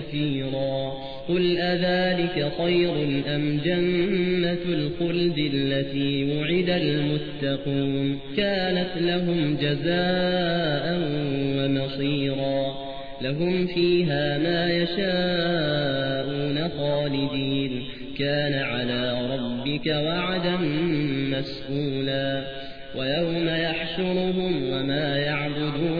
كثيرا قل أذلك خير أم جنة الخلد التي وعد المتقون كانت لهم جزاء ومصيرا لهم فيها ما يشاءون خالدين كان على ربك وعدا مسئولا ويوم يحشرهم وما يعبدون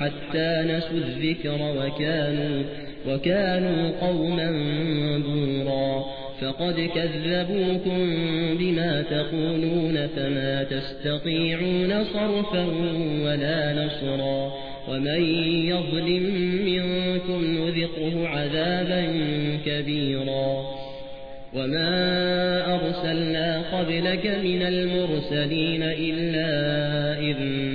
حتى نسوا الذكر وكانوا, وكانوا قوما دورا فقد كذبوكم بما تقولون فما تستطيعون صرفا ولا نصرا. ومن يظلم منكم نذقه عذابا كبيرا. وما أرسلنا قبلك من المرسلين إلا